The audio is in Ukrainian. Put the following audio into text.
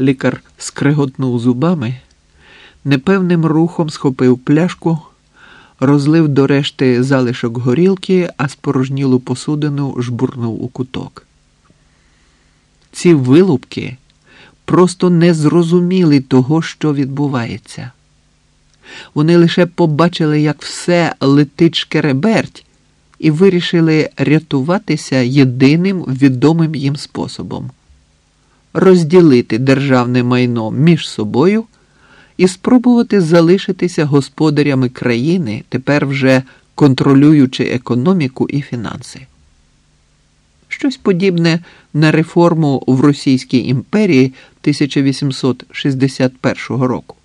Лікар скриготнув зубами, непевним рухом схопив пляшку, розлив до решти залишок горілки, а спорожнілу посудину жбурнув у куток. Ці вилупки просто не зрозуміли того, що відбувається. Вони лише побачили, як все летить шкереберть, і вирішили рятуватися єдиним відомим їм способом розділити державне майно між собою і спробувати залишитися господарями країни, тепер вже контролюючи економіку і фінанси. Щось подібне на реформу в Російській імперії 1861 року.